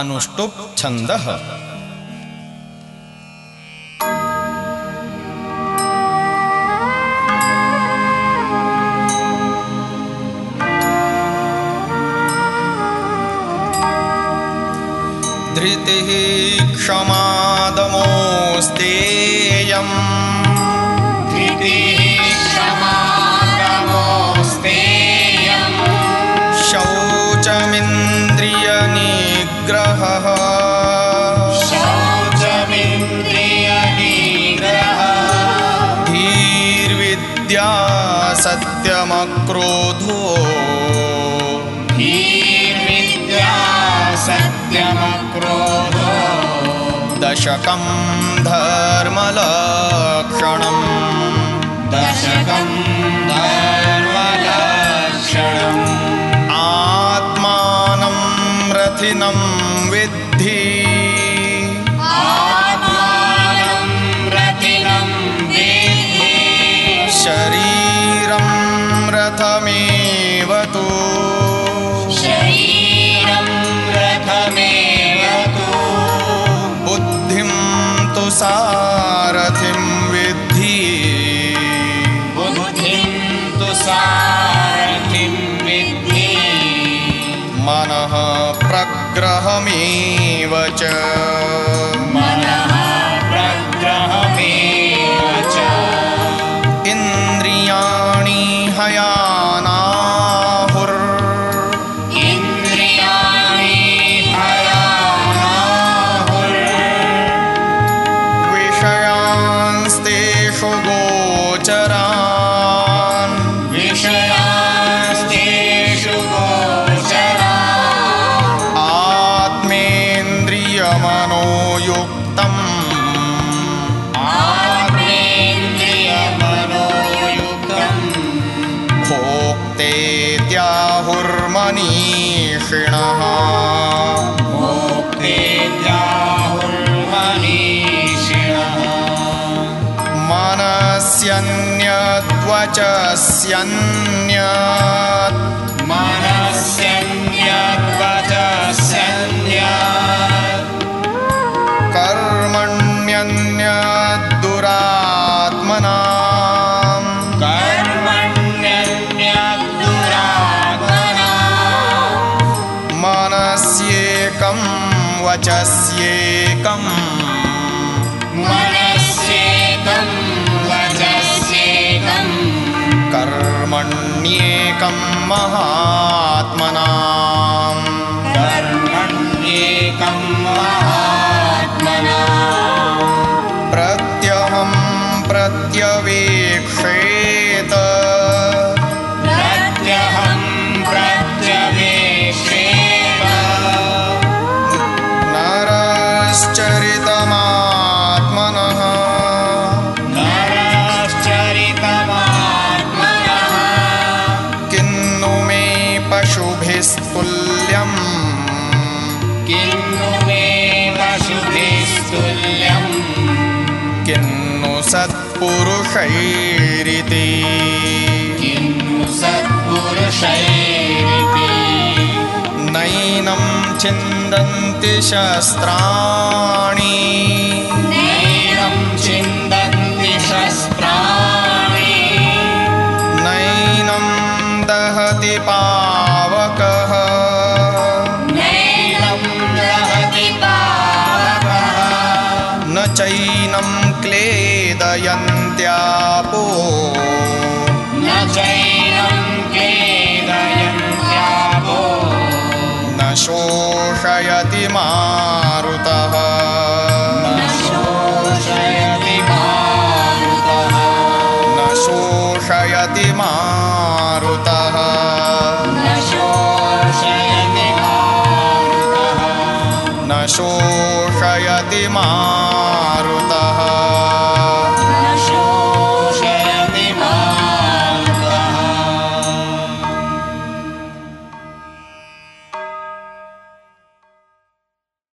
अनुष्टुप् छन्दः धृतिः क्षमादमोऽस्तेयम्। धृतिः क्षमादमोऽस्तेयम् सत्यमक्रोधो धीर्विद्या सत्यमक्रोधो। दशकं धर्मलक्षणम्। दशकं धर्मलक्षणम्। आत्मानं रथिनं विद्धि तु सारथिं विद्धि। बुद्धिं तु सारथिं विद्धि। मनः प्रग्रहमेव च विषयास्तेषु गोचरा आत्मेन्द्रियमनोयुक्तम्। आत्मेन्द्रियमनोयुक्तम्। भोक्तेत्याहुर्मनीषिणः कर्मण्यन्यद्दुरात्मनाम् कर्मण्यन्यद्दुरात्मना मनस्येकं वचस्येकम् कर्मण्येकं महात्मनाम् कर्मण्येकं महात्मना। प्रत्यहं प्रत्यवेक्षेत पशुभिस्तुल्यम् किन्नु मे पशुभिस्तुल्यम् किन्नु सत्पुरुषैरिति। किन्नु सत्पुरुषैरिति। नैनं छिन्दन्ति शस्त्राणि शोषयति मारुत।